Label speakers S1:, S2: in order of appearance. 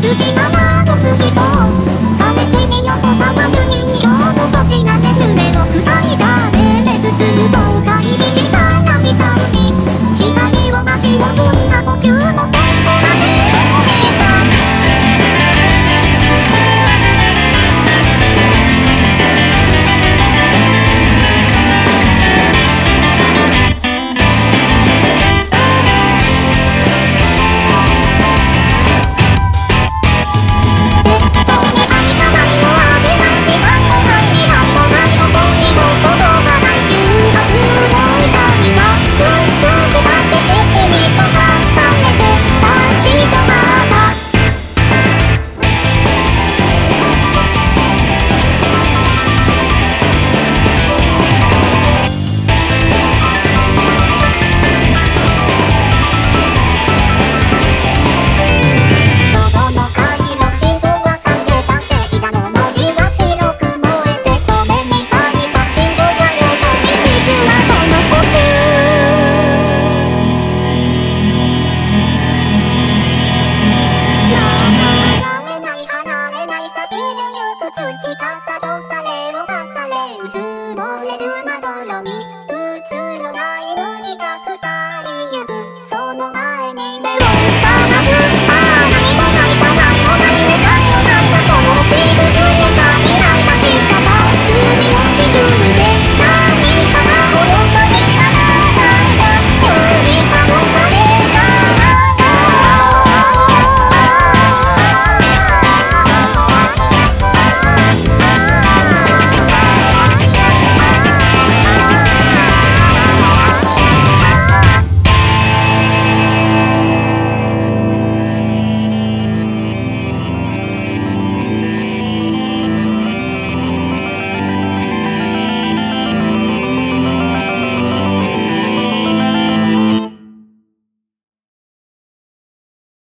S1: 筋川の好きそう食べてみようパパムに今日の土地がね夢をれるまどろみ